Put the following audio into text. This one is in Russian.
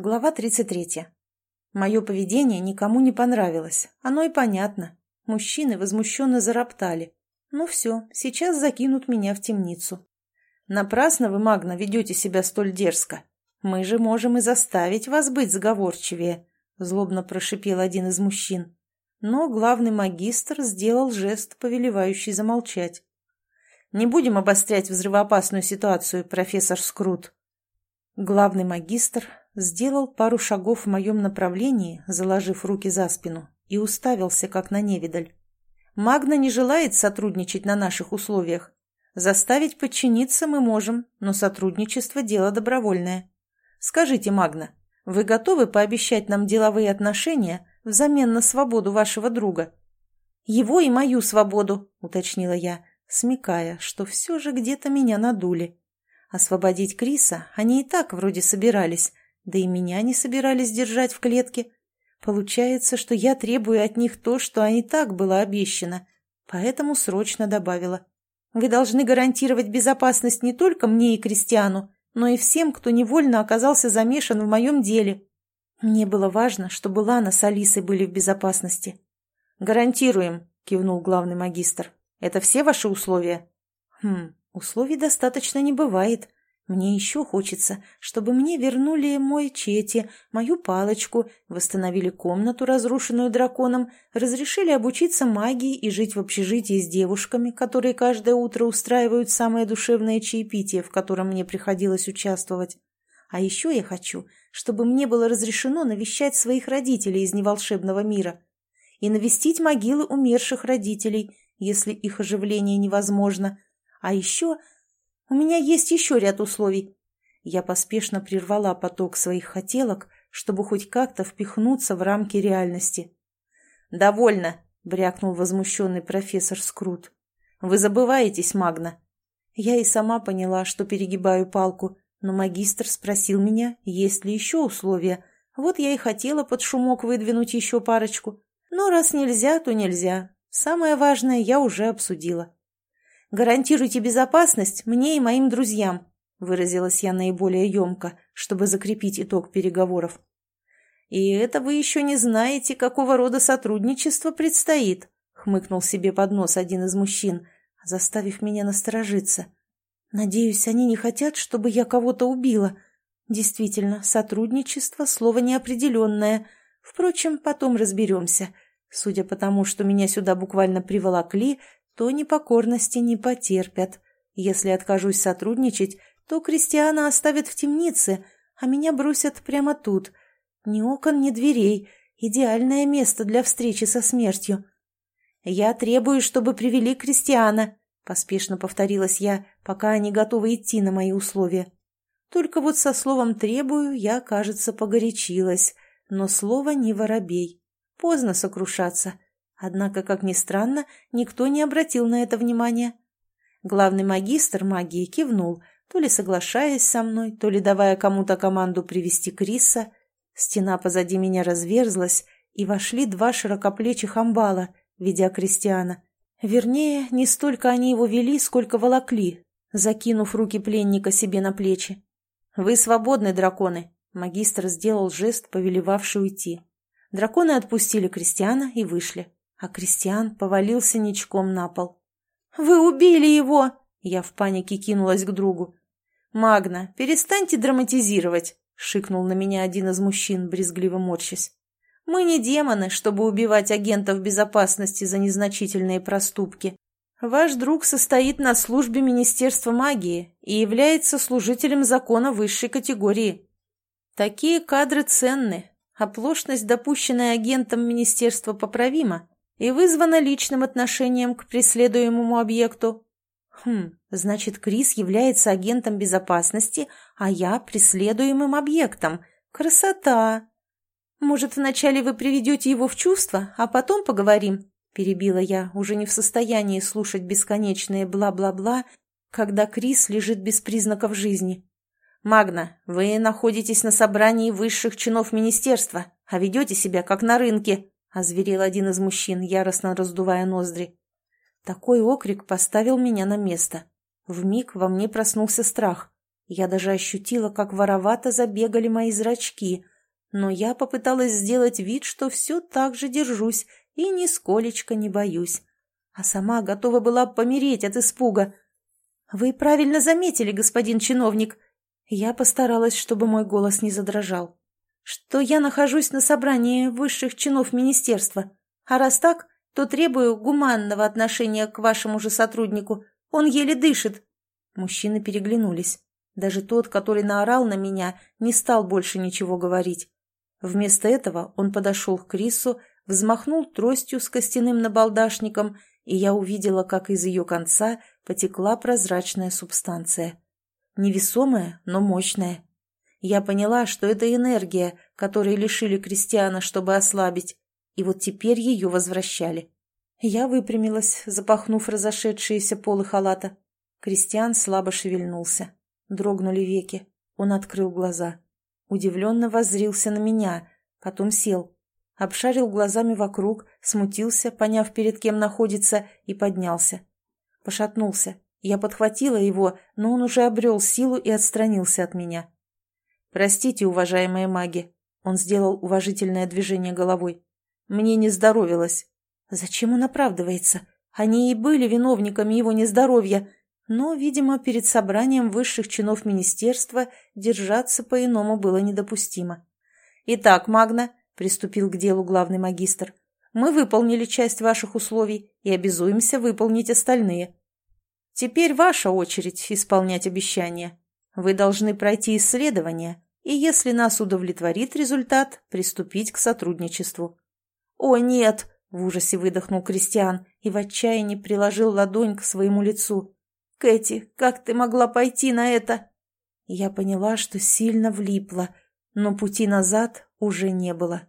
Глава 33. Мое поведение никому не понравилось. Оно и понятно. Мужчины возмущенно зароптали. Ну все, сейчас закинут меня в темницу. Напрасно вы, Магна, ведете себя столь дерзко. Мы же можем и заставить вас быть сговорчивее, злобно прошипел один из мужчин. Но главный магистр сделал жест, повелевающий замолчать. Не будем обострять взрывоопасную ситуацию, профессор Скрут. Главный магистр сделал пару шагов в моем направлении, заложив руки за спину, и уставился, как на невидаль. Магна не желает сотрудничать на наших условиях. Заставить подчиниться мы можем, но сотрудничество – дело добровольное. Скажите, Магна, вы готовы пообещать нам деловые отношения взамен на свободу вашего друга? Его и мою свободу, уточнила я, смекая, что все же где-то меня надули. Освободить Криса они и так вроде собирались, да и меня не собирались держать в клетке. Получается, что я требую от них то, что и так было обещано, поэтому срочно добавила. Вы должны гарантировать безопасность не только мне и Кристиану, но и всем, кто невольно оказался замешан в моем деле. Мне было важно, чтобы Лана с Алисой были в безопасности. «Гарантируем», — кивнул главный магистр. «Это все ваши условия?» «Хм, условий достаточно не бывает. Мне еще хочется, чтобы мне вернули мой чети, мою палочку, восстановили комнату, разрушенную драконом, разрешили обучиться магии и жить в общежитии с девушками, которые каждое утро устраивают самое душевное чаепитие, в котором мне приходилось участвовать. А еще я хочу, чтобы мне было разрешено навещать своих родителей из неволшебного мира и навестить могилы умерших родителей, если их оживление невозможно. А еще у меня есть еще ряд условий. Я поспешно прервала поток своих хотелок, чтобы хоть как-то впихнуться в рамки реальности. «Довольно!» — брякнул возмущенный профессор Скрут. «Вы забываетесь, Магна!» Я и сама поняла, что перегибаю палку, но магистр спросил меня, есть ли еще условия. Вот я и хотела под шумок выдвинуть еще парочку. Но раз нельзя, то нельзя. Самое важное я уже обсудила. «Гарантируйте безопасность мне и моим друзьям», — выразилась я наиболее емко, чтобы закрепить итог переговоров. «И это вы еще не знаете, какого рода сотрудничество предстоит», — хмыкнул себе под нос один из мужчин, заставив меня насторожиться. «Надеюсь, они не хотят, чтобы я кого-то убила. Действительно, сотрудничество — слово неопределенное. Впрочем, потом разберемся. Судя по тому, что меня сюда буквально приволокли, то непокорности не потерпят. Если откажусь сотрудничать, то Кристиана оставят в темнице, а меня бросят прямо тут. Ни окон, ни дверей. Идеальное место для встречи со смертью. «Я требую, чтобы привели Кристиана», — поспешно повторилась я, пока они готовы идти на мои условия. Только вот со словом «требую» я, кажется, погорячилась, но слово не воробей. Поздно сокрушаться. Однако, как ни странно, никто не обратил на это внимания. Главный магистр магии кивнул, то ли соглашаясь со мной, то ли давая кому-то команду привести Криса. Стена позади меня разверзлась, и вошли два широкоплечих амбала, ведя крестьяна. Вернее, не столько они его вели, сколько волокли, закинув руки пленника себе на плечи. «Вы свободны, драконы!» Магистр сделал жест, повелевавший уйти. Драконы отпустили крестьяна и вышли а Кристиан повалился ничком на пол. «Вы убили его!» Я в панике кинулась к другу. «Магна, перестаньте драматизировать!» — шикнул на меня один из мужчин, брезгливо морщась. «Мы не демоны, чтобы убивать агентов безопасности за незначительные проступки. Ваш друг состоит на службе Министерства магии и является служителем закона высшей категории. Такие кадры ценны. Оплошность, допущенная агентом Министерства, поправима, и вызвано личным отношением к преследуемому объекту. Хм, значит, Крис является агентом безопасности, а я преследуемым объектом. Красота! Может, вначале вы приведете его в чувство, а потом поговорим? Перебила я, уже не в состоянии слушать бесконечные бла-бла-бла, когда Крис лежит без признаков жизни. «Магна, вы находитесь на собрании высших чинов министерства, а ведете себя как на рынке», — озверел один из мужчин, яростно раздувая ноздри. Такой окрик поставил меня на место. В миг во мне проснулся страх. Я даже ощутила, как воровато забегали мои зрачки, но я попыталась сделать вид, что все так же держусь и нисколечко не боюсь. А сама готова была помереть от испуга. «Вы правильно заметили, господин чиновник», я постаралась, чтобы мой голос не задрожал. Что я нахожусь на собрании высших чинов министерства. А раз так, то требую гуманного отношения к вашему же сотруднику. Он еле дышит. Мужчины переглянулись. Даже тот, который наорал на меня, не стал больше ничего говорить. Вместо этого он подошел к Крису, взмахнул тростью с костяным набалдашником, и я увидела, как из ее конца потекла прозрачная субстанция невесомая, но мощная. Я поняла, что это энергия, которой лишили крестьяна, чтобы ослабить, и вот теперь ее возвращали. Я выпрямилась, запахнув разошедшиеся полы халата. Крестьян слабо шевельнулся. Дрогнули веки. Он открыл глаза. Удивленно воззрился на меня, потом сел. Обшарил глазами вокруг, смутился, поняв, перед кем находится, и поднялся. Пошатнулся, я подхватила его, но он уже обрел силу и отстранился от меня. «Простите, уважаемые маги», — он сделал уважительное движение головой. «Мне не здоровилось». Зачем он оправдывается? Они и были виновниками его нездоровья, но, видимо, перед собранием высших чинов министерства держаться по-иному было недопустимо. «Итак, Магна», — приступил к делу главный магистр, — «мы выполнили часть ваших условий и обязуемся выполнить остальные». Теперь ваша очередь исполнять обещания. Вы должны пройти исследование, и если нас удовлетворит результат, приступить к сотрудничеству». «О, нет!» — в ужасе выдохнул Кристиан и в отчаянии приложил ладонь к своему лицу. «Кэти, как ты могла пойти на это?» Я поняла, что сильно влипла, но пути назад уже не было.